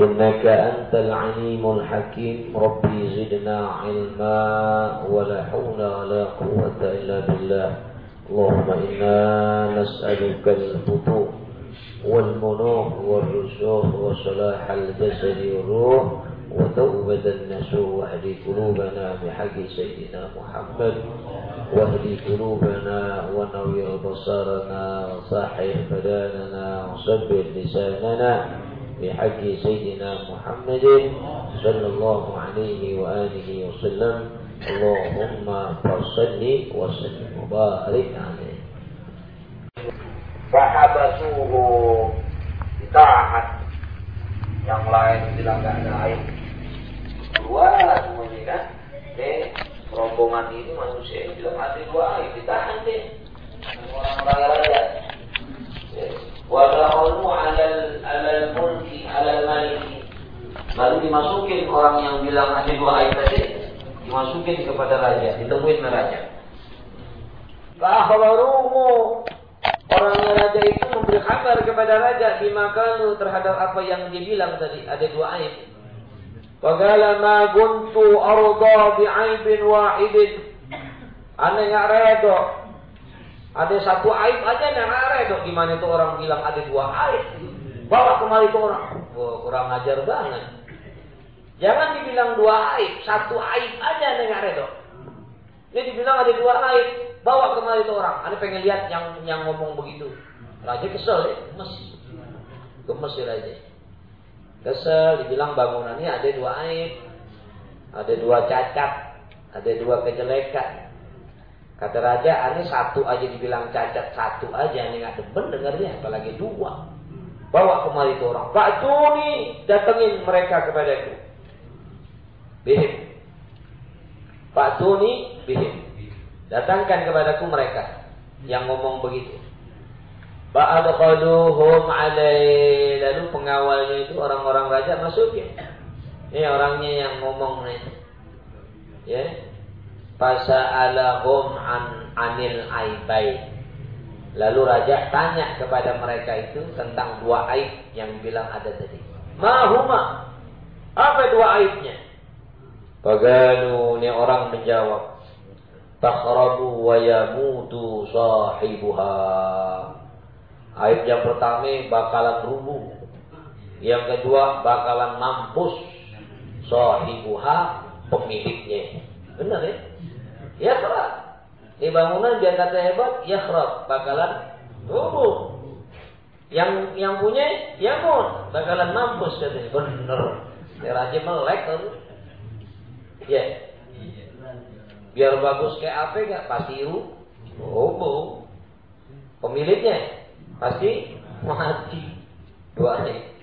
إنك أنت العليم الحكيم. ربي زدنا علما ولا حول ولا قوة إلا بالله. اللهم إنا نسألك الفتوح والمنوح والرسوخ وصلاح الجسد والروح وتوبة النسوح واهد قلوبنا بحق سيدنا محمد. واهد قلوبنا ونوّر بصارنا وصحح بداننا وصبر لساننا. بحق سيدنا محمد صلى الله عليه وآله وسلم اللهم فصل وسلم وبارك عليه Fahabasuhu ditahan yang lain bilang nggak ada air dua semuanya kan deh rombongan ini manusia ini bilang ada dua air ditahan deh orang raya Wada'unu alal alal mulki alal maliki. Lalu dimasukin orang yang bilang ada dua ayat tadi, dimasukin kepada raja, ditemuin raja. Fahawaruhu Orangnya raja itu memberi kabar kepada raja bimakalu terhadap apa yang dibilang tadi. Ada dua ayat. Wagala ma guntu arda bi'aibin wahidin. Ane nggak redo ada satu aib aja yang ada dok gimana itu orang bilang ada dua aib. Bawa kembali ke orang. Wah, kurang ajar banget. Jangan dibilang dua aib, satu aib aja yang ada dok. Ini dibilang ada dua aib, bawa kembali ke orang. Ada pengen lihat yang yang ngomong begitu. Raja kesel ya, gemes. Gemes ya raja. Kesel, dibilang bangunannya ada dua aib. Ada dua cacat, ada dua kejelekan. Kata raja, ini satu aja dibilang cacat, satu aja ini nggak demen dengarnya, apalagi dua. Bawa kembali ke orang. Pak Tuni, datengin mereka kepadaku. Bihim. Pak Tuni, bihim. Datangkan kepadaku mereka yang ngomong begitu. Ba'adqaluhum alai. Lalu pengawalnya itu orang-orang raja masukin. Ini orangnya yang ngomong nih. Ya, Fasa'alahum an anil aibai. Lalu raja tanya kepada mereka itu tentang dua aib yang bilang ada tadi. Mahuma. Apa dua aibnya? Paganu ini orang menjawab. Takhrabu wa yamutu sahibuha. Aib yang pertama bakalan rubuh. Yang kedua bakalan mampus sahibuha pemiliknya. Benar ya? Ya kerap. Di bangunan biar kata hebat, ya kerap. Bakalan rubuh. Yang yang punya, ya pun bakalan mampus katanya. Bener. Raja melek kan. Ya. Biar bagus kayak apa gak? Pasti rubuh. Pemiliknya pasti mati. Dua hari.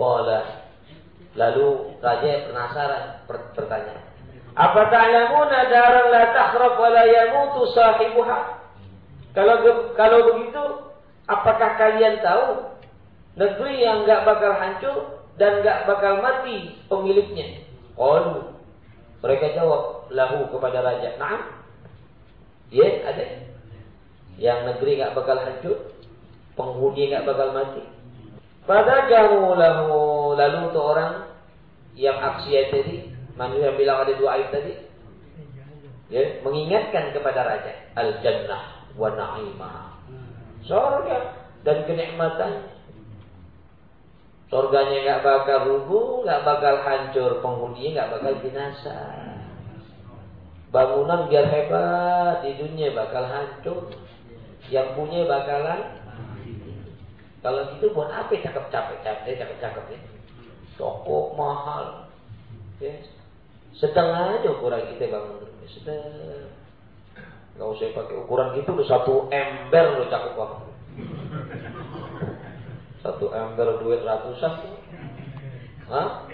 Pola. Lalu raja penasaran bertanya. Apa ta'lamuna daran la takhrab wa la yamutu sahibuha? Kalau kalau begitu, apakah kalian tahu negeri yang enggak bakal hancur dan enggak bakal mati pemiliknya? Oh, mereka jawab lahu kepada raja. Naam. Ya, ada. Yang negeri enggak bakal hancur, penghuni enggak bakal mati. Pada jamu lahu lalu untuk orang yang aksi tadi Manusia bilang ada dua aib tadi. Ya, mengingatkan kepada raja al jannah wa na'imah. Surga dan kenikmatan. Surganya nggak bakal rubuh, nggak bakal hancur, penghuninya nggak bakal binasa. Bangunan biar hebat di dunia bakal hancur. Yang punya bakalan kalau gitu buat apa cakep-cakep, cakep-cakep ya? Toko mahal. Ya, sedang aja ukuran kita bangun rumah. Sedang. Gak usah pakai ukuran gitu udah satu ember lo cakep banget. Satu ember duit ratusan. Hah?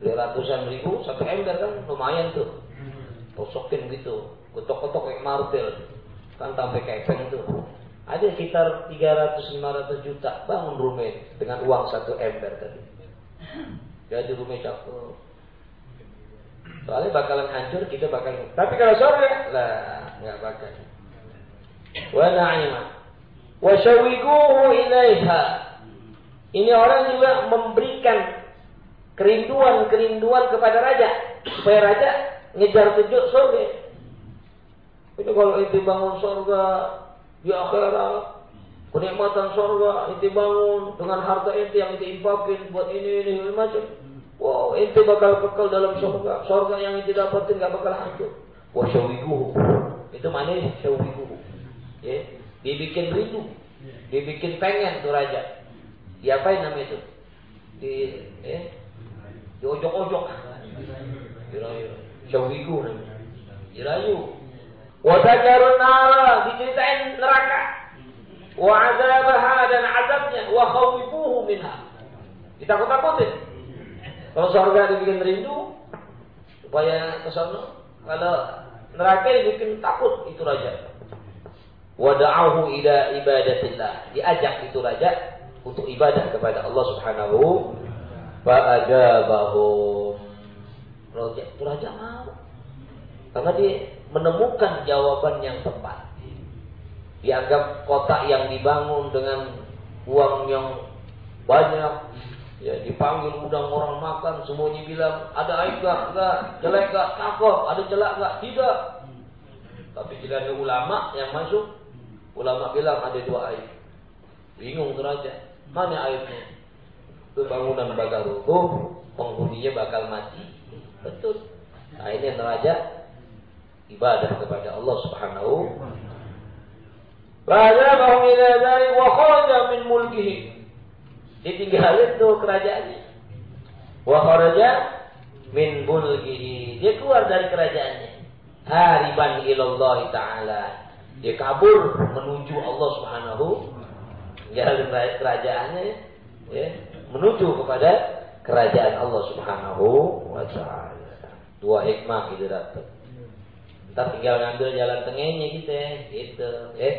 Beli ratusan ribu, satu ember kan lumayan tuh. Tosokin gitu, kotok-kotok kayak martel. Kan sampai kepeng tuh. Ada sekitar 300-500 juta bangun rumah dengan uang satu ember tadi. Jadi rumah cakep. Soalnya bakalan hancur, kita bakal. Tapi kalau sore, lah nggak bakal. Wa na'ima. Wa syawiguhu ilaiha. Ini orang juga memberikan kerinduan-kerinduan kepada raja supaya raja ngejar tujuh surga. Itu kalau itu bangun surga di akhirat, kenikmatan surga itu bangun dengan harta itu yang itu infakin buat ini ini macam. Wow, itu bakal kekal dalam surga. Surga yang itu dapatin nggak bakal hancur. Wah, syawiguhu. Itu mana syawiguhu. Ya, dibikin rindu. Dibikin pengen tuh raja. Diapain namanya itu? Di eh, diojok-ojok. Dirayu. Syawiku namanya. Dirayu. Wadajarun nara. Diceritain neraka. Wa azabaha dan azabnya. Wa khawifuhu minha. Ditakut-takutin. Kalau surga dibikin rindu. Supaya ke sana. Kalau neraka dibikin takut. Itu raja. Wada'ahu ila ibadatillah. Diajak itu raja untuk ibadah kepada Allah Subhanahu Fa'ajabahum. Raja, itu raja mau. Karena dia menemukan jawaban yang tepat. Dianggap kota yang dibangun dengan uang yang banyak. Ya, dipanggil undang orang makan, semuanya bilang, ada aib gak? Enggak. Jelek gak? Cakep. Ada jelek gak? Tidak. Tapi jika ada ulama yang masuk, ulama bilang ada dua aib. Bingung raja. Mana aibnya? bangunan bakal runtuh, penghuninya bakal mati. Betul. Nah ini neraja ibadah kepada Allah Subhanahu bahwa ila dari wa min mulkihi. Ditinggalin tuh kerajaannya. Wa kharaja min mulkihi. Dia keluar dari kerajaannya. Hariban ilallah taala. Dia kabur menuju Allah Subhanahu jalan kerajaannya ya menuju kepada kerajaan Allah Subhanahu wa taala. Dua hikmah itu datang. Ntar tinggal ngambil jalan tengahnya kita, gitu, ya.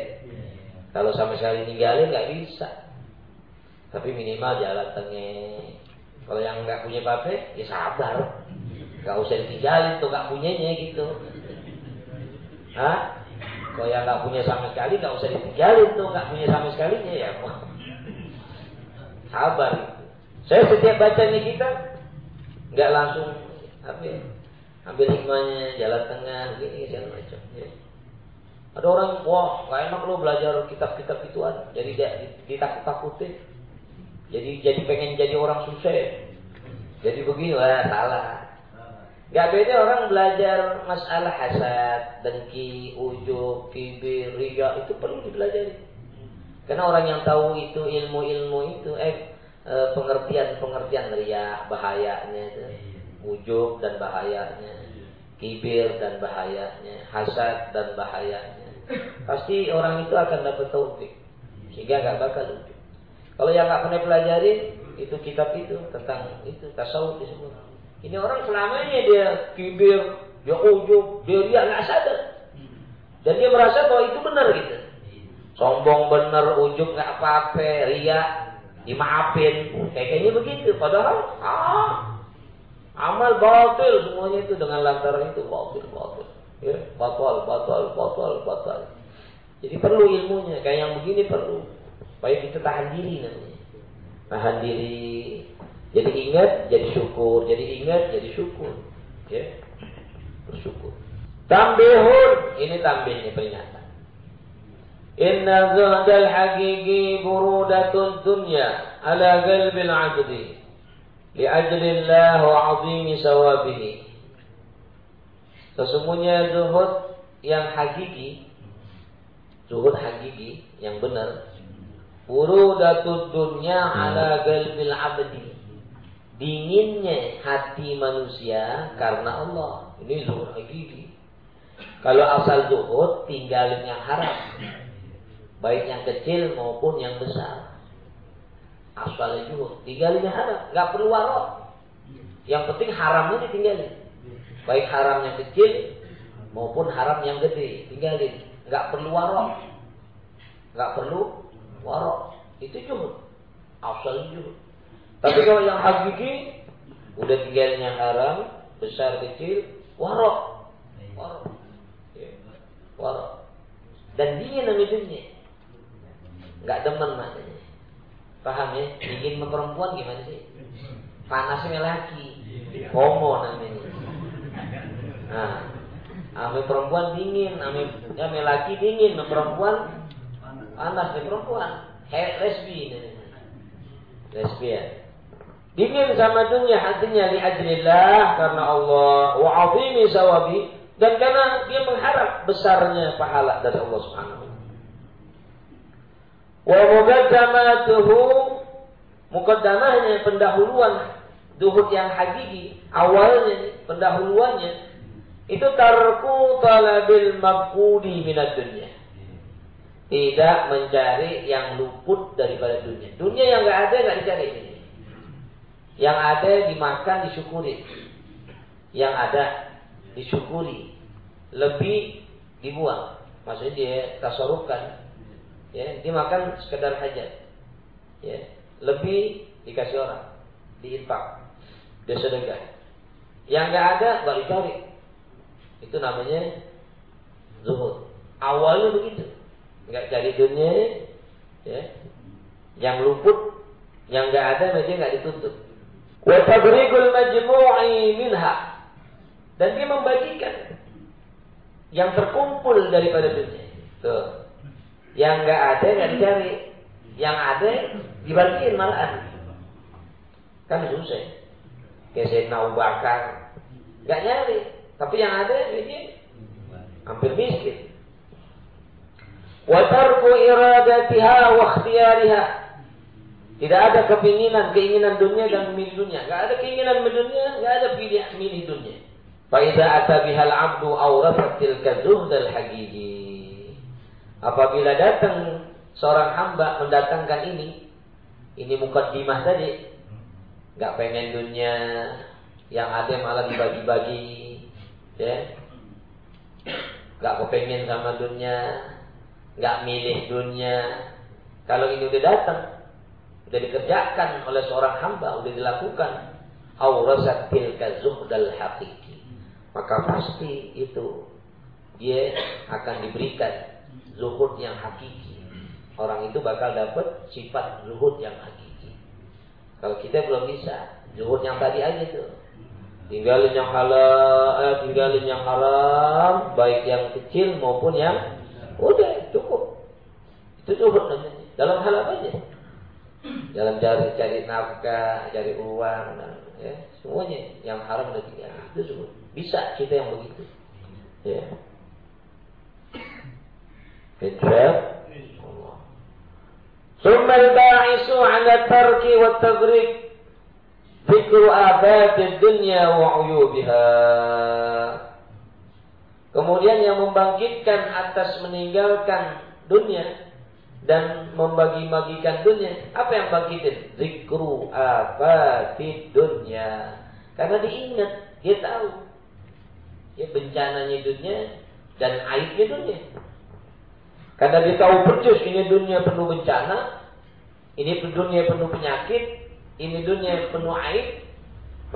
Kalau sama sekali ninggalin nggak bisa. Tapi minimal jalan tengah. Kalau yang nggak punya pape, ya sabar. Gak usah ditinggalin tuh nggak punyanya gitu. Hah? Kalau yang nggak punya sama sekali, nggak usah ditinggalin tuh nggak punya sama sekali ya. Sabar. Saya setiap bacanya kita nggak langsung apa ya, ambil hikmahnya jalan tengah gini segala macam. Ya. Ada orang wah nggak enak lo belajar kitab-kitab ituan, jadi dia ditakut-takutin. Jadi jadi pengen jadi orang sukses. Jadi begini wah salah. Gak beda orang belajar masalah hasad, dengki, ujub, kibir, riya itu perlu dipelajari. Karena orang yang tahu itu ilmu-ilmu itu, eh Eh, pengertian-pengertian ria bahayanya itu ujub dan bahayanya kibir dan bahayanya hasad dan bahayanya pasti orang itu akan dapat taufik sehingga nggak bakal ujub kalau yang nggak pernah pelajari itu kitab itu tentang itu tasawuf disebut ini orang selamanya dia kibir dia ujub dia ria nggak sadar. Dan dia merasa bahwa itu benar gitu. Sombong benar ujub nggak apa-apa ria dimaafin. Kayaknya begitu. Padahal ah amal batil semuanya itu dengan lantaran itu. Batil batil. Ya batal batal batal batal. Jadi perlu ilmunya. Kayak yang begini perlu Supaya kita tahan diri namanya. Tahan diri. Jadi ingat, jadi syukur. Jadi ingat, jadi syukur. Ya. Bersyukur. Tambihun. Ini tambihnya peringatan. Inna zuhdal hakiki burudatun dunya ala qalbil abdi. Li'ajlillah wa azimi sawabihi. Sesungguhnya zuhud yang hakiki, zuhud hakiki yang benar, burudatud dunya ala galbil abdi. Dinginnya hati manusia karena Allah. Ini zuhud hakiki. Kalau asal zuhud tinggalin yang haram baik yang kecil maupun yang besar. Asalnya juga tinggalnya haram, nggak perlu warok. Yang penting haramnya ditinggalin. Baik haram yang kecil maupun haram yang gede, tinggalin. Nggak perlu warok. Nggak perlu warok. Itu juhud. Asal juhud. Tapi kalau yang hakiki udah tinggalin yang haram, besar kecil, warok. Warok. Ya. Warok. Dan dingin namanya dunia. Nggak demen makanya. Paham ya? Dingin sama perempuan gimana sih? Panasnya laki. Homo namanya. Nah, ame perempuan dingin, ame ame laki dingin, ame perempuan panas ame perempuan. He, lesbi Lesbian. Dingin sama dunia hatinya li ajrillah karena Allah. Wa azimi sawabi. Dan karena dia mengharap besarnya pahala dari Allah Subhanahu wa muqaddamatuhu muqaddamahnya pendahuluan duhut yang hakiki awalnya pendahuluannya itu tarku talabil maqudi minat dunia tidak mencari yang luput daripada dunia. Dunia yang nggak ada nggak dicari yang ada dimakan disyukuri. Yang ada disyukuri. Lebih dibuang. Maksudnya dia tasarufkan ya dimakan sekedar hajat ya lebih dikasih orang. Diinfak. Dia yang nggak ada nggak dicari itu namanya zuhud. Awalnya begitu nggak cari dunia ya yang luput yang nggak ada dia nggak dituntut wa majmu'i minha dan dia membagikan yang terkumpul daripada dunia tuh yang nggak ada nggak dicari. Yang ada dibalikin malahan. Kan susah. Kayak saya Abu Bakar. Nggak nyari. Tapi yang ada ini hampir miskin. Iradatiha wa ikhtiyariha. Tidak ada keinginan, keinginan dunia dan milih dunia. Gak ada keinginan dunia, gak ada pilih milih dunia. Faiza atabihal abdu awrasat tilka zuhdal hakiki. Apabila datang seorang hamba mendatangkan ini, ini mukaddimah tadi, nggak pengen dunia, yang ada malah dibagi-bagi, ya, nggak kepengen sama dunia, nggak milih dunia. Kalau ini udah datang, udah dikerjakan oleh seorang hamba, udah dilakukan, aurasat tilka zuhdal hakiki. Maka pasti itu dia akan diberikan zuhud yang hakiki. Orang itu bakal dapat sifat zuhud yang hakiki. Kalau kita belum bisa, zuhud yang tadi aja tuh. Tinggalin yang halal, eh, tinggalin yang haram, baik yang kecil maupun yang udah cukup. Itu zuhud namanya. Dalam hal apa aja? Dalam cari cari nafkah, cari uang, dan, ya, semuanya yang haram udah tinggal. Itu zuhud. Bisa kita yang begitu. Ya. Hijrah Allah. ثم الباعث على الترك والتغريب ذكر آفات الدنيا وعيوبها Kemudian yang membangkitkan atas meninggalkan dunia dan membagi-bagikan dunia. Apa yang bangkitin? Zikru afatid dunia. Karena diingat, dia tahu. Ya bencananya dunia dan aibnya dunia. Karena dia tahu persis ini dunia penuh bencana, ini dunia penuh penyakit, ini dunia penuh aib,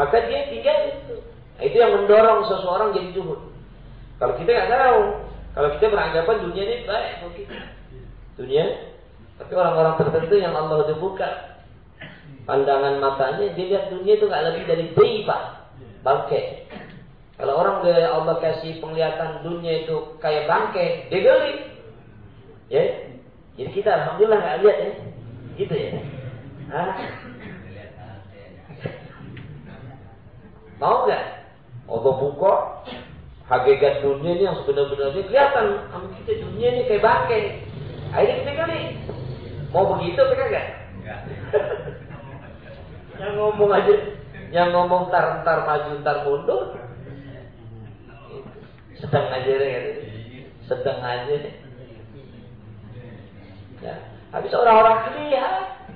maka dia tinggal itu. Itu yang mendorong seseorang jadi zuhud. Kalau kita nggak tahu, kalau kita beranggapan dunia ini baik mungkin dunia, tapi orang-orang tertentu yang Allah buka pandangan matanya, dia lihat dunia itu nggak lebih dari tiba, bangke. Kalau orang Allah kasih penglihatan dunia itu kayak bangke, dia geli. Ya. Jadi kita alhamdulillah nggak lihat ya. Gitu ya. Hah? Mau nggak? Allah buka hakikat dunia ini yang sebenarnya kelihatan sama kita dunia ini kayak bangkai. Akhirnya kita kali mau begitu mereka enggak? yang ngomong aja, yang ngomong tar tar maju tar mundur, sedang aja deh, sedang aja deh. Ya. Habis orang-orang lihat.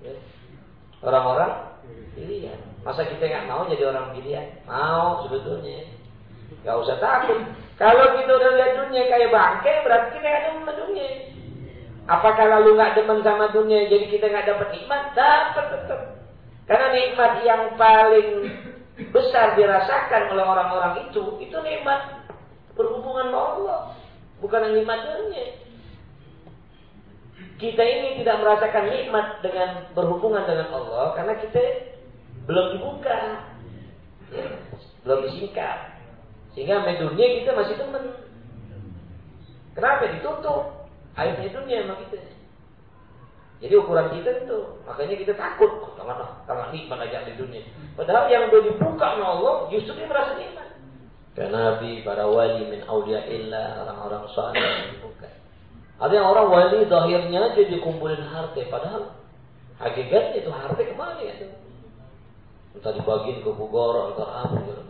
Ya. Orang-orang lihat. Masa kita nggak mau jadi orang pilihan? Mau sebetulnya. Gak usah takut. Kalau kita udah lihat dunia kayak bangke, berarti kita nggak demen sama dunia. Apakah lalu nggak demen sama dunia, jadi kita nggak dapat nikmat? Dapat tetap. Karena nikmat yang paling besar dirasakan oleh orang-orang itu, itu nikmat berhubungan dengan Allah, bukan nikmat dunia. Kita ini tidak merasakan nikmat dengan berhubungan dengan Allah karena kita belum dibuka, ya, belum disingkat. Sehingga dunia kita masih temen. Kenapa ditutup? Aibnya dunia sama kita. Jadi ukuran kita itu, makanya kita takut. Oh, jangan lah, jangan nikmat aja di dunia. Padahal yang udah dibuka oleh Allah, justru dia merasa nikmat. Karena Nabi, para wali min awliya illa, orang-orang yang dibuka. Ada yang orang wali zahirnya aja dikumpulin harta, padahal hakikatnya itu harta ke mana ya? Entah dibagiin ke Bogor, atau apa.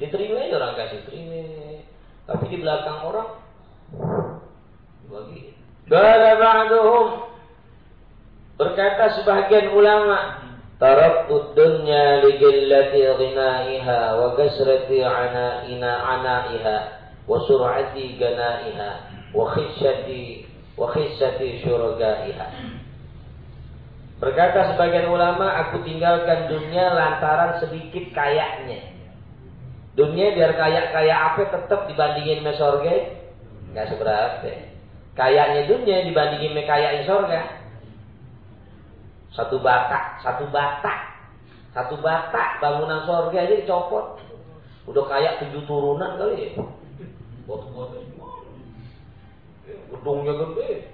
Diterima aja orang kasih terima. Tapi di belakang orang bagi. Qala ba'duhum berkata sebagian ulama taraktu dunya li qillati ghinaiha wa kasrati anaina anaiha wa sur'ati ganaiha wa khishyati wa khishyati syurgaiha Berkata sebagian ulama, aku tinggalkan dunia lantaran sedikit kayaknya. Dunia biar kaya-kaya apa tetap dibandingin sama surga, nggak seberapa. Kayaknya dunia dibandingin sama kaya surga. Satu batak, satu batak, satu batak bangunan surga aja dicopot. Udah kayak tujuh turunan kali ya. Gedungnya gede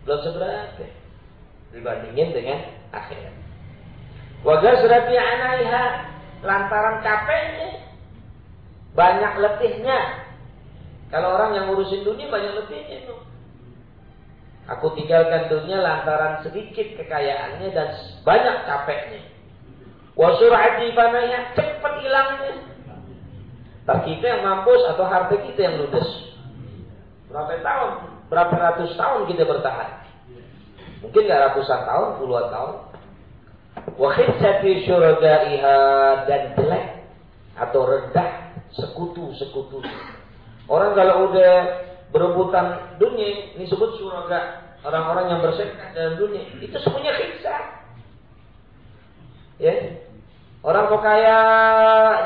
belum seberapa dibandingin dengan akhirat. Wajah surati anaiha lantaran capeknya banyak letihnya. Kalau orang yang ngurusin dunia banyak letihnya itu. Aku tinggalkan dunia lantaran sedikit kekayaannya dan banyak capeknya. Wasurati panaya cepat hilangnya. Tak kita yang mampus atau harta kita yang ludes. Berapa tahun? Berapa ratus tahun kita bertahan? Mungkin nggak ratusan tahun, puluhan tahun. Wahid syuragaiha dan jelek atau rendah sekutu-sekutu. Orang kalau udah berebutan dunia, ini disebut syuraga. Orang-orang yang bersekutu dalam dunia, itu semuanya hisab. Ya, Orang kok kaya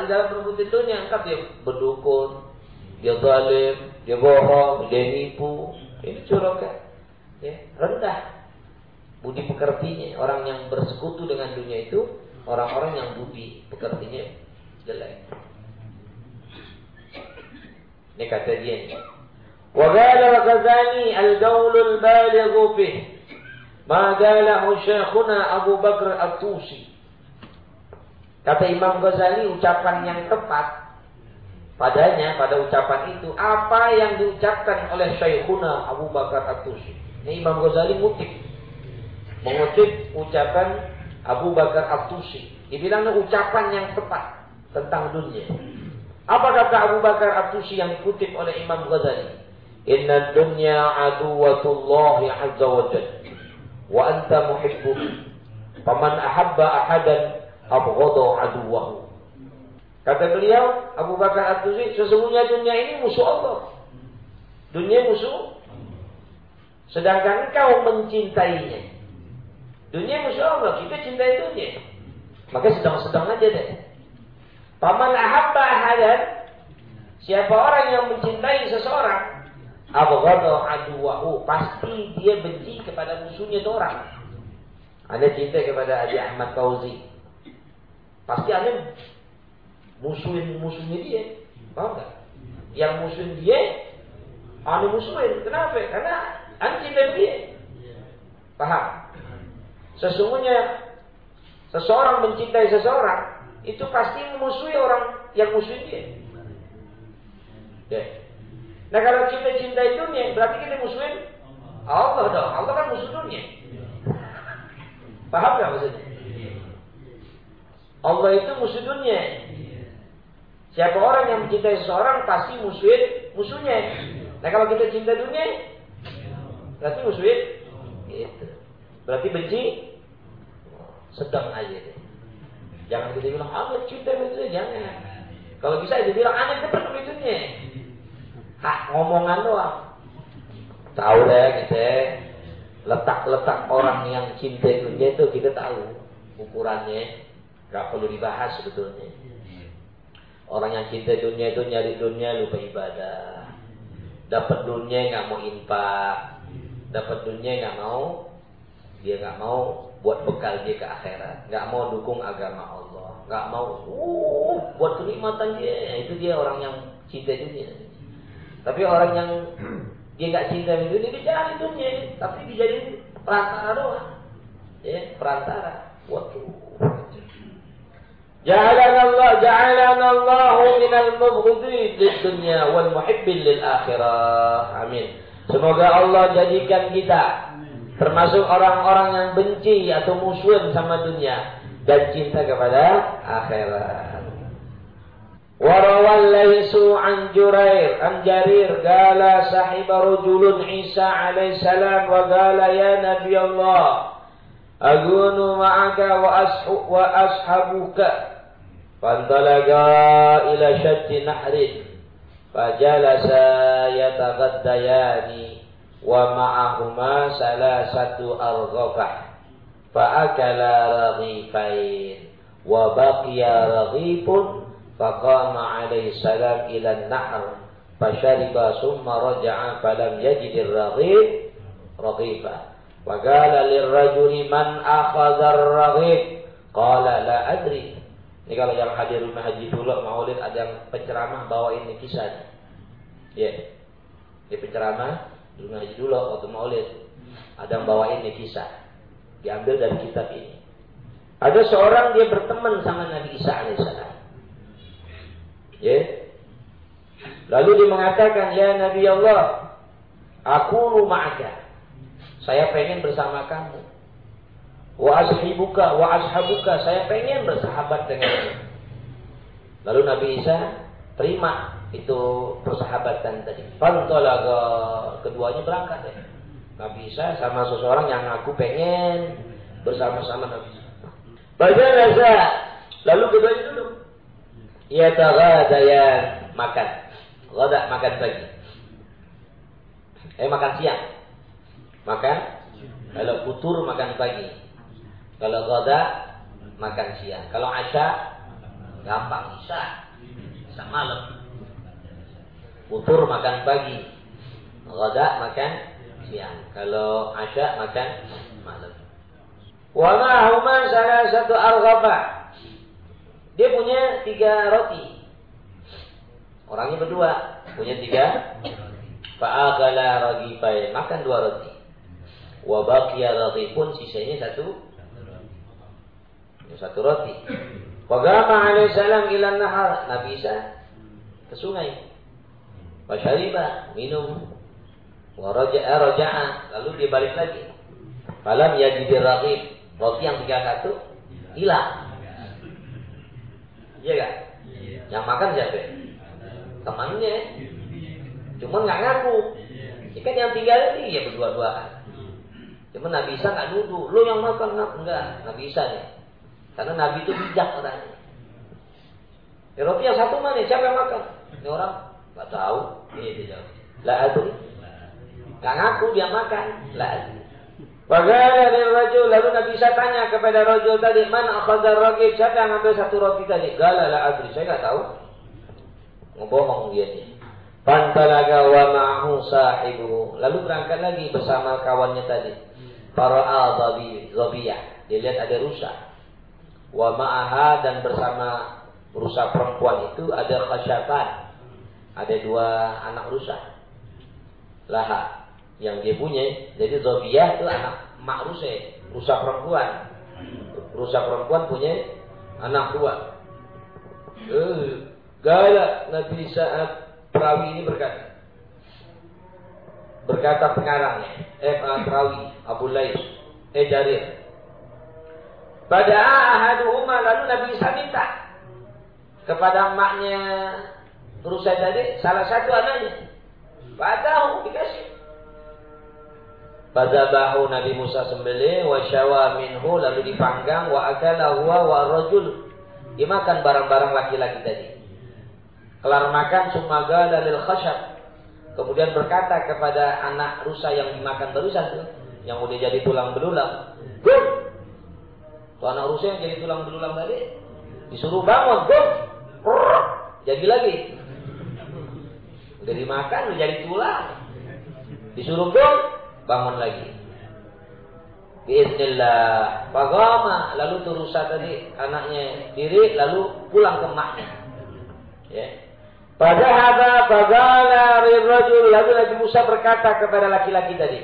di dalam berebutan dunia, angkat dia berdukun, dia zalim, dia bohong, dia nipu, ini curaga. Ya, rendah Budi pekertinya. Orang yang bersekutu dengan dunia itu orang-orang yang budi pekertinya jelek. Ini kata dia ini. وقال الغزالي القول البالغ به ما قاله شيخنا Abu Bakr At-Tusi Kata Imam Ghazali ucapan yang tepat padanya pada ucapan itu apa yang diucapkan oleh Syekhuna Abu Bakar At-Tusi. Ini Imam Ghazali mutip mengutip ucapan Abu Bakar At-Tusi. Dibilang ucapan yang tepat tentang dunia. Apa kata Abu Bakar At-Tusi yang dikutip oleh Imam Ghazali? Inna dunya aduwatullah azza wa jalla wa anta muhibbuh. Faman ahabba ahadan abghada aduwahu. Kata beliau, Abu Bakar At-Tuzi, sesungguhnya dunia ini musuh Allah. Dunia musuh. Sedangkan kau mencintainya. Dunia musuh Allah, kita cintai dunia. Maka sedang-sedang aja deh. Paman ahabba ahadan, siapa orang yang mencintai seseorang, abghadu aduwahu, pasti dia benci kepada musuhnya itu orang. Anda cinta kepada Haji Ahmad Fauzi. Pasti Anda musuhin musuhnya dia. Paham? Yang musuhin dia, anu musuhin. Kenapa? Karena anu cinta dia. Paham? Sesungguhnya seseorang mencintai seseorang itu pasti memusuhi orang yang musuhin dia. Ya. Nah kalau kita cintai dunia, berarti kita musuhin Allah dong. Allah kan musuh dunia. Paham nggak maksudnya? Allah itu musuh dunia. Siapa orang yang mencintai seseorang pasti musuhin musuhnya. Nah kalau kita cinta dunia, berarti musuhin itu. Berarti benci. sedang aja deh. Jangan kita bilang, ah cinta itu jangan. Kalau bisa itu bilang aneh cepat begitu Hak ngomongan doang. Tahu deh kita letak-letak orang yang cinta dunia itu kita tahu ukurannya. Gak perlu dibahas sebetulnya. Orang yang cinta dunia itu nyari dunia lupa ibadah. Dapat dunia nggak mau infak. Dapat dunia nggak mau. Dia nggak mau buat bekal dia ke akhirat. Nggak mau dukung agama Allah. Nggak mau uh, buat kenikmatan dia. Itu dia orang yang cinta dunia. Tapi orang yang dia nggak cinta dunia, dia cari dunia. Tapi dia jadi perantara doang. Ya, perantara. Waduh. جعلنا الله جعلنا الله من المبغضين للدنيا والمحبين للآخرة amin semoga Allah jadikan kita termasuk orang-orang yang benci atau musuhan sama dunia dan cinta kepada akhirat. Warawal laisu an Jurair an Jarir qala sahiba rajulun Isa alaihi salam wa qala ya nabi Allah agunu ma'aka wa ashu wa ashabuka fantalaga ila shatti nahrin fajalasa yatagaddayani wa ma'ahuma salah satu al-ghafah. Fa'akala raghifain wa baqiya raghifun faqama alaih salam ila nahr fashariba summa raja'a falam yajid raghif raghifah. Wa qala lirrajuli man akhadha ar-raghif qala la adri. Ini kalau yang hadir rumah haji dulu maulid ada yang penceramah bawa ini kisah. Ya. Yeah. di penceramah rumah haji dulu waktu maulid. Ada yang bawa ini kisah. Diambil dari kitab ini. Ada seorang dia berteman sama Nabi Isa alaihissalam. Ya. Yeah. Lalu dia mengatakan, "Ya Nabi Allah, aku ma'aka." Saya pengen bersama kamu. Wa ashibuka wa ashabuka. Saya pengen bersahabat denganmu. Lalu Nabi Isa terima itu persahabatan tadi. Fantolaga keduanya berangkat ya. Nabi Isa sama seseorang yang aku pengen bersama-sama Nabi Isa. Baca Lalu keduanya duduk. Ya daya makan. Gada makan pagi. Eh makan siang. Makan. Kalau futur makan pagi. Kalau goda makan siang. Kalau asya gampang isya. Isya malam. Futur makan pagi. Goda makan siang. Kalau asya makan malam. Wa ma'huma salah satu al Dia punya tiga roti. Orangnya berdua. Punya tiga. Fa'agala ragifain. Makan dua roti. Wa baqiya pun sisanya satu satu roti. Wagama alaihissalam ilan nahar. Nabi Isa ke sungai. Wasyariba, minum. Waraja'a raja'a. Lalu dia balik lagi. Malam ya jadi raqib. Roti yang tiga satu hilang. Iya kan? Yang makan siapa? Temannya. Cuma nggak ngaku. Ikan yang tinggal ini ya berdua-duaan. Cuma Nabi Isa nggak nuduh, lo yang makan enggak, Nabi Isa nih. Karena Nabi itu bijak orangnya. Ya, roti yang satu mana? Siapa yang makan? Ini orang nggak tahu. Ini dia jawab. Lah itu. Gak ngaku dia makan. Lah itu. Bagaimana rajul lalu Nabi Isa tanya kepada rajul tadi mana akhadar ragib siapa yang ambil satu roti tadi? Gala la adri saya nggak tahu. Ngebohong dia nih. Pantalaga wa ma'hu sahibu. Lalu berangkat lagi bersama kawannya tadi. Para al zabiyah. Dia lihat ada rusak wa ma'aha dan bersama rusa perempuan itu ada khasyafan. Ada dua anak rusa. Laha yang dia punya. Jadi Zobiyah itu anak mak rusa, rusa perempuan. Rusa perempuan punya anak dua. Eh, gala Nabi saat perawi ini berkata. Berkata pengarangnya, eh perawi Abu Lais, eh Jarir, pada ahaduhuma lalu Nabi Isa minta kepada maknya Rusa tadi salah satu anaknya. Padahu dikasih. Fadabahu Nabi Musa sembelih wa syawa minhu lalu dipanggang wa akala huwa wa rajul. Dimakan barang-barang laki-laki tadi. Kelar makan sumaga dalil khasyab. Kemudian berkata kepada anak rusa yang dimakan barusan tuh, yang udah jadi tulang belulang, "Gum!" Tuh anak rusa yang jadi tulang belulang tadi disuruh bangun, "Gum!" Jadi lagi. Udah dimakan, udah jadi tulang. Disuruh gum, bangun lagi. Bismillah. Pagama. Lalu turusa tadi anaknya diri lalu pulang ke maknya. Ya. Pada haba bagala rajul lalu Nabi Musa berkata kepada laki-laki tadi.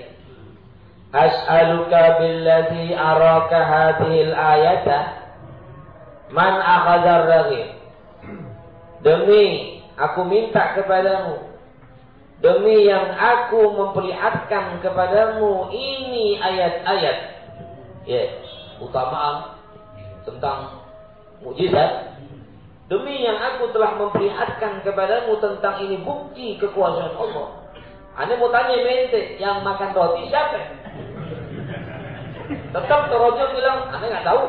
As'aluka billadhi araka hadhil ayata man akhadar raghib. Demi aku minta kepadamu Demi yang aku memperlihatkan kepadamu ini ayat-ayat. Ya utamaan tentang mujizat. Demi yang aku telah memperlihatkan kepadamu tentang ini bukti kekuasaan Allah. Anda mau tanya mente yang makan roti siapa? Tetap Rojo bilang anda nggak tahu.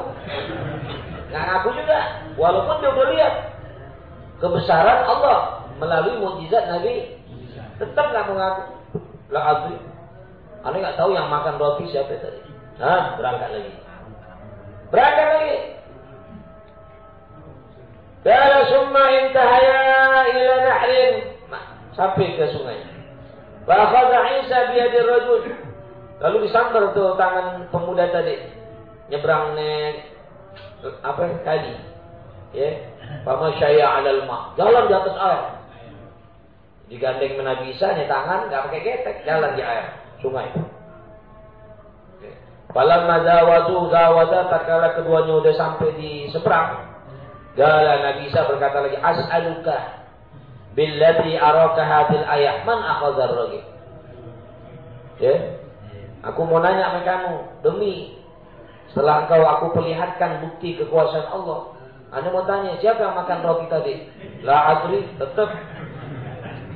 Nggak ngaku juga walaupun dia udah lihat. Kebesaran Allah melalui mujizat Nabi Tetap nggak mengaku. Lah adri. Anda nggak tahu yang makan roti siapa tadi. Hah, berangkat lagi. Berangkat lagi. Kala summa intahaya ila nahrin. Sampai ke sungai. Bakhadha Isa biyadi rajul. Lalu disambar tuh tangan pemuda tadi. Nyebrang nek apa kali. Ya. Pama syaya alal ma. Jalan di atas air. Digandeng Nabi Isa, nih tangan, nggak pakai getek, jalan di air, sungai. Falam mazawadu zawada tatkala keduanya udah sampai di seberang. Gala Nabi Isa berkata lagi, As'aluka billati araka hadil ayah man akhadhar ragib. Ya. Aku mau nanya sama kamu, demi setelah engkau aku perlihatkan bukti kekuasaan Allah. Anda mau tanya, siapa yang makan roti tadi? La adri, tetap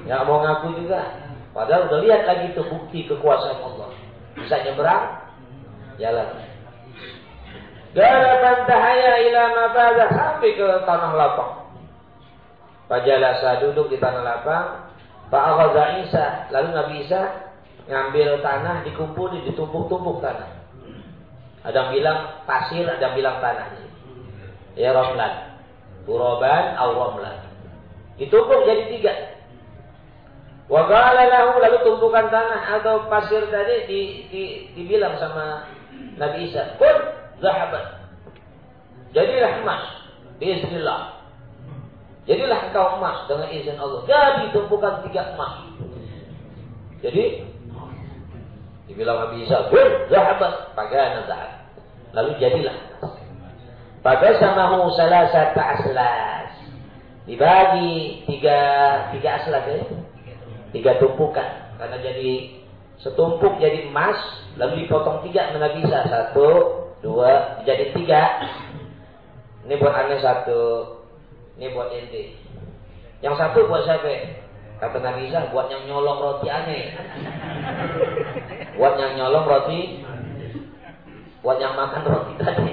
Nggak mau ngaku juga. Padahal udah lihat lagi tuh bukti kekuasaan Allah. Bisa nyebrang, jalan. Garakan tahaya ila mabada sampai ke tanah lapang. Pajalasa duduk di tanah lapang. Pak Akhadha Isa. Lalu Nabi Isa ngambil tanah, dikumpulin, ditumpuk-tumpuk tanah. Ada yang bilang pasir, ada yang bilang tanah. Ya Romlan. Turoban, au Romlan. Ditumpuk jadi tiga. Wagala lahu lalu tumpukan tanah atau pasir tadi di, di, dibilang sama Nabi Isa, "Kun zahabat." Jadilah emas Bismillah. Jadilah engkau emas dengan izin Allah. Jadi tumpukan tiga emas. Jadi dibilang Nabi Isa, "Kun zahabat." Pagana zahab. Lalu jadilah Pada samahu salah satu aslas. Dibagi tiga tiga aslas ya tiga tumpukan. Karena jadi setumpuk jadi emas lalu dipotong tiga mana bisa? Satu dua jadi tiga. Ini buat aneh satu ini buat ente yang satu buat siapa? Kata Nabi Isa buat yang nyolong roti aneh buat yang nyolong roti buat yang makan roti tadi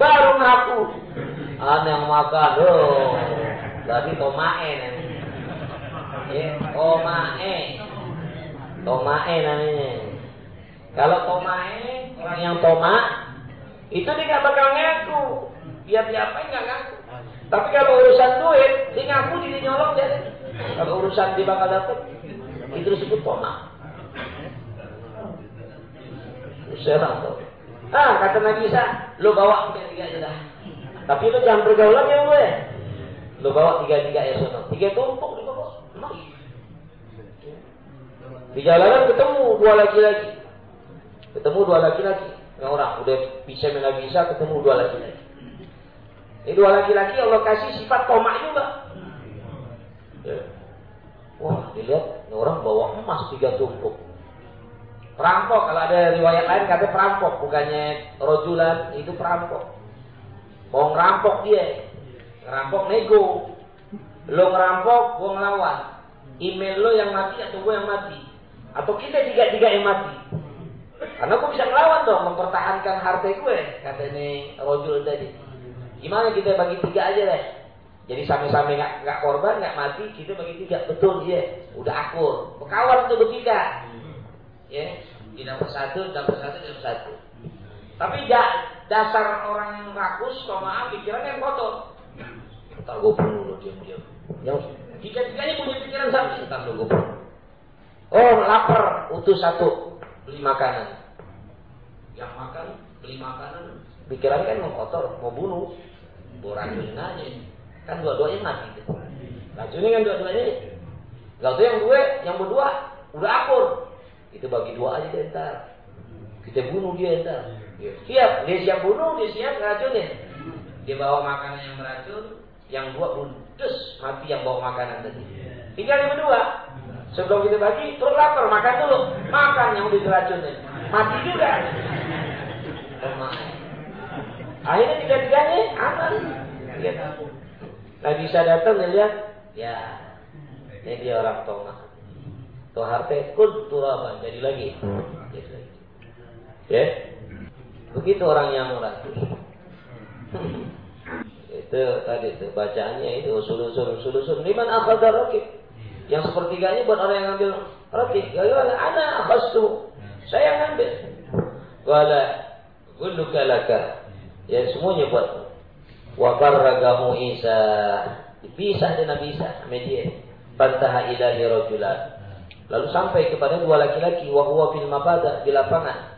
baru ngaku aneh yang makan oh berarti tomaen Tomae. Tomae namanya. Kalau tomae, orang yang toma, itu dia nggak bakal ngaku. Biar diapain nggak ngaku. Tapi kalau urusan duit, dia ngaku dia nyolong dia. Kalau urusan dia bakal dapet, itu disebut toma. Serang tuh. Ah, kata Nabi Isa, lo bawa tiga-tiga aja dah. Tapi lo jangan pergaulan ya gue. Lo bawa tiga-tiga ya sono. Tiga tumpuk di jalanan ketemu dua laki-laki. Ketemu dua laki-laki. Orang udah bisa nggak bisa ketemu dua laki-laki. Ini dua laki-laki Allah kasih sifat tomak juga. Ya. Wah, dilihat ini orang bawa emas tiga tumpuk. Perampok, kalau ada riwayat lain kata perampok, bukannya rojulan, itu perampok. Mau ngerampok dia, ngerampok nego. Lo ngerampok, gue ngelawan email lo yang mati atau gue yang mati atau kita tiga-tiga yang mati Karena gue bisa melawan dong, mempertahankan harta gue, kata ini rojul tadi. Gimana kita bagi tiga aja deh. Jadi sampai-sampai nggak nggak korban, nggak mati, kita bagi tiga. Betul ya, udah akur. Kawan itu bertiga. Ya, tidak satu, dapat satu, dapat satu. Tapi da, dasar orang rakus, kalau maaf, pikirannya yang kotor. Entar gue bunuh lo diam-diam. Yang tiga-tiganya punya pikiran sama. Entar gue bunuh. Oh lapar, utus satu beli makanan. Yang makan beli makanan, pikirannya kan mau kotor, mau bunuh, mau racunin aja. Kan dua-duanya mati. Racunin kan dua-duanya. Gak tuh yang dua, yang berdua udah akur. Itu bagi dua aja deh ntar. Kita bunuh dia ntar. Dia siap, dia siap bunuh, dia siap racunin. Dia bawa makanan yang beracun, yang dua ludes mati yang bawa makanan tadi. Tinggal yang berdua. Sebelum kita bagi, terus lapar, makan dulu. Makan yang udah diracunin. Mati juga. Akhirnya tiga-tiganya aman. Nah bisa datang dan lihat, ya ini dia orang tongah. Tuh harta kun turaban jadi lagi. Jadi lagi. Ya, Begitu orang yang meratus. itu tadi itu bacaannya itu usul-usul usul-usul liman akhadha rakib. Yang sepertiganya buat orang yang ngambil rakib. Ya ya ana akhastu. Saya ngambil. Wala kulluka laka. Ya semuanya buat. Wa farragahu Isa. Bisa dan Nabi Isa media. Bantaha ilahi. Lalu sampai kepada dua laki-laki wa huwa fil mabada di lapangan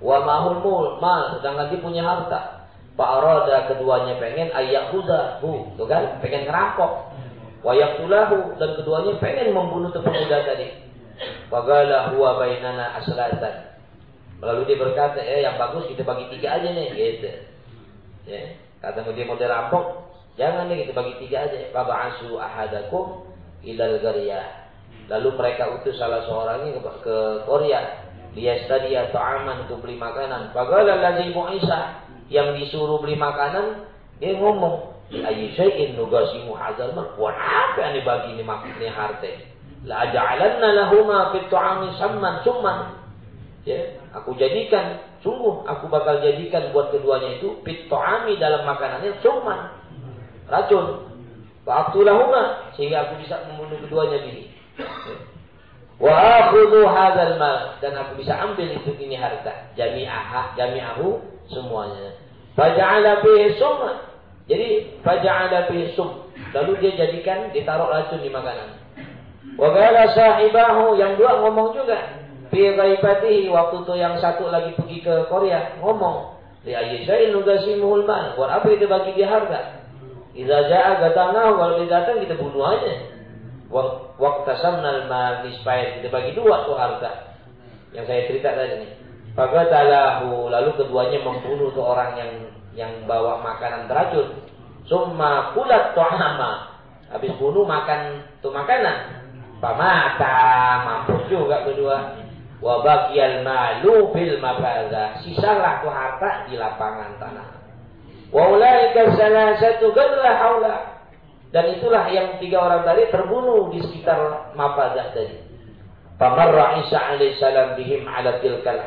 wa mahul mul mal sedangkan dia punya harta Pak Arada keduanya pengen ayat huda hu tuh kan pengen ngerampok wa yaqtulahu dan keduanya pengen membunuh tuh pemuda tadi Fagala huwa bainana aslatan. Lalu dia berkata eh yang bagus kita bagi tiga aja nih gitu. Ya kata dia mau dirampok jangan nih kita bagi tiga aja. Asu ahadakum ilal gariyah lalu mereka utus salah seorangnya ke, ke Korea. Liyastadiya ta'aman untuk beli makanan. Faqala allazi Isa yang disuruh beli makanan, dia ngomong, "Ayi syai'in nugasimu hadzal mal?" Buat apa ini bagi ini maksudnya harta? La ja'alanna lahuma fit ta'ami samman summan. Ya, aku jadikan sungguh aku bakal jadikan buat keduanya itu fit dalam makanannya summan. Racun. Fa'aktulahuma sehingga aku bisa membunuh keduanya ini. Wa akhudhu hadzal mal dan aku bisa ambil itu ini harta jami'ah jami'ahu semuanya. Faja'ala fihi summa. Jadi faja'ala fihi sum. Lalu dia jadikan ditaruh racun di makanan. Wa qala sahibahu yang dua ngomong juga. Fi ghaibatihi waktu itu yang satu lagi pergi ke Korea ngomong. Li ayyi syai'in nugasimuhul mal. Buat apa itu bagi dia harta? Idza ja'a kalau dia datang kita bunuh aja. Waktu samnal mal nisfain kita bagi dua tuh harta yang saya cerita tadi nih. talahu lalu keduanya membunuh tuh orang yang yang bawa makanan beracun. Summa kulat to'ama. Habis bunuh makan tuh makanan. Pamata mampus juga kedua. Wabakiyal malu fil mabaza. Sisalah tuh harta di lapangan tanah. Wa ulaika salasatu gadla haula dan itulah yang tiga orang tadi terbunuh di sekitar Mafadah tadi. Pamarra Isa alaihissalam bihim ala tilkal.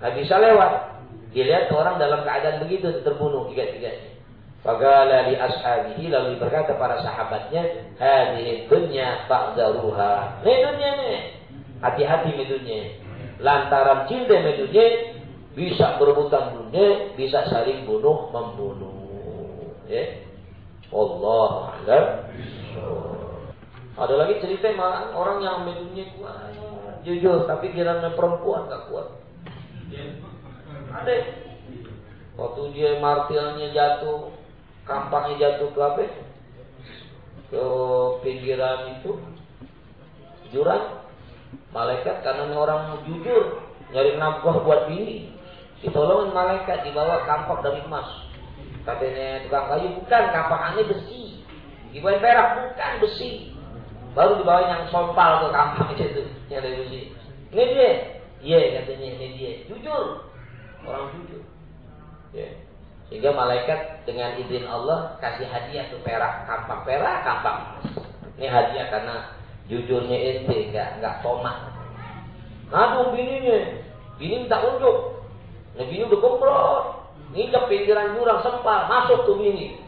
Nabi Isa lewat. Dilihat orang dalam keadaan begitu terbunuh tiga-tiganya. Fagala li ashabihi lalu berkata para sahabatnya, hadhihi dunya fa'daruha. Ini dunia nih. Hati-hati nih dunia. Lantaran cinta nih dunia bisa berebutan dunia, bisa saling bunuh membunuh. Ya. Allah alam. Ada lagi cerita malah orang yang medunya kuat, jujur, tapi kiranya perempuan gak kuat. Ada. Waktu dia martilnya jatuh, kampangnya jatuh ke apa? Ke pinggiran itu, jurang. Malaikat karena orang jujur, nyari nafkah buat bini. Ditolongin malaikat dibawa kampak dari emas. Katanya tukang kayu bukan, kapakannya besi. Dibawain perak bukan besi. Baru dibawa yang sompal ke kampung itu, yang dari besi. Ini dia. Iya katanya ini dia. Jujur. Orang jujur. Ya. Sehingga malaikat dengan izin Allah kasih hadiah tuh perak, kampak perak, kampak. Ini hadiah karena jujurnya ente, enggak enggak tomat. Ngadu bininya, Bini minta unjuk. Nah bini udah komprot. Nginjak pinggiran jurang sempal, masuk tuh bini.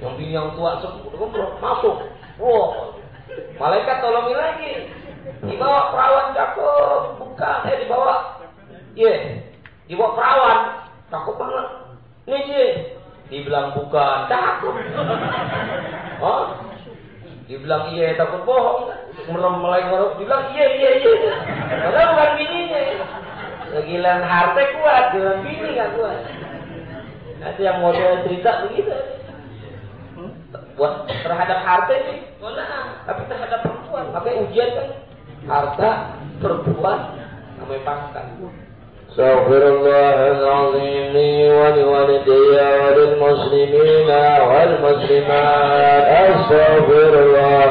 Yang bini yang tua udah komprot, masuk. Wah, malaikat tolongin lagi. Dibawa perawan cakep, bukan, eh dibawa. Iya, yeah. Dibawa perawan, cakep banget. Nih dia, dibilang bukan, cakep. Oh, dibilang iya takut bohong merem melek merem dibilang iya iya iya padahal bukan bininya Kegilaan harta kuat, dengan bini nggak kuat. Nanti yang model cerita begitu. Buat terhadap harta ini, nah, tapi terhadap perempuan. Makanya ujian kan harta, perempuan, namanya pangkat. استغفر الله العظيم لي ولوالدي وللمسلمين والمسلمات. استغفر الله.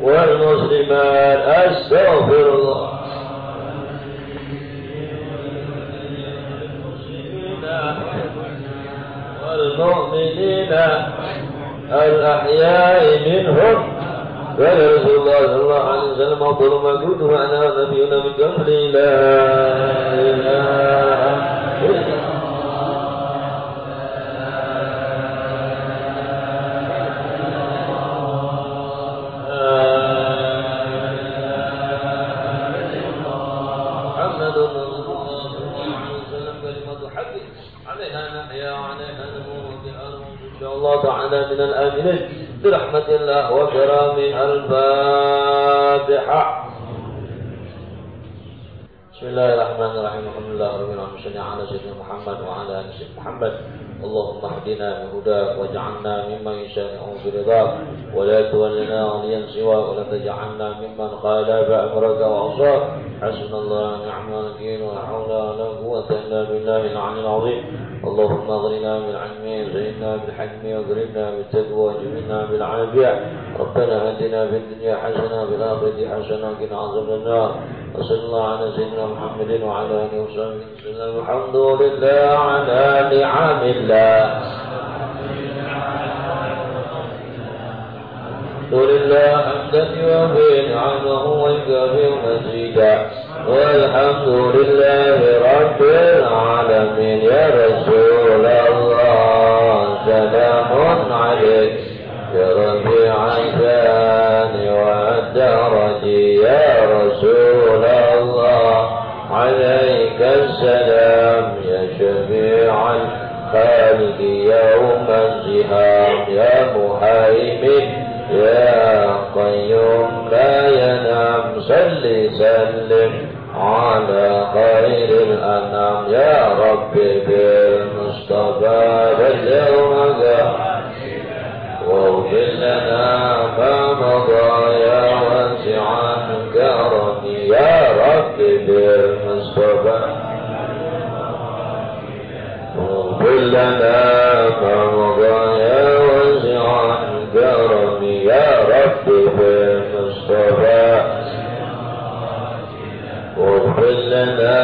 والمسلمات. استغفر الله. والمؤمنين الأحياء منهم. قال رسول الله صلى الله عليه وسلم أفضل ما كنت معنا نبينا من قبل لا. برحمة الله وكرامه الفاتحة. بسم الله الرحمن الرحيم. الحمد لله رب العالمين. على سيدنا محمد وعلى آل سيدنا محمد. اللهم اهدنا بهداك واجعلنا ممن يشاء برضاك ولا تولنا وليا سواك ولا تجعلنا ممن خالف أمرك وعصاك حسبنا الله ونعم الوكيل. ولا حول ولا قوة إلا بالله العلي العظيم. اللهم أغننا بالعلم وزينا بالحلم واغرنا بالتقوى وجبنا بالعافية. ربنا اتنا في الدنيا حسنة وفي الآخرة حسنة وقنا عذاب النار. وصلى الله على سيدنا محمد وعلى آله وصحبه وسلم. الحمد لله على نعم الله. الحمد لله حمدا يوفي نعمه ويكافئ مزيدا. والحمد لله رب العالمين. يا رسول الله. سلام عليك يا ربي عسان والدرج يا رسول الله. عليك السلام يا شفيع الخالق يوم الزهام يا مهيمن يا قيوم لا ينام. صل سلم على خير الأنام. يا رب بالمصطفى بلغ واغفر لنا ما مضى يا واسع كرمي يا رب بالمصطفى واغفر لنا ما مضى يا واسع كرمي يا رب بالمصطفى واغفر لنا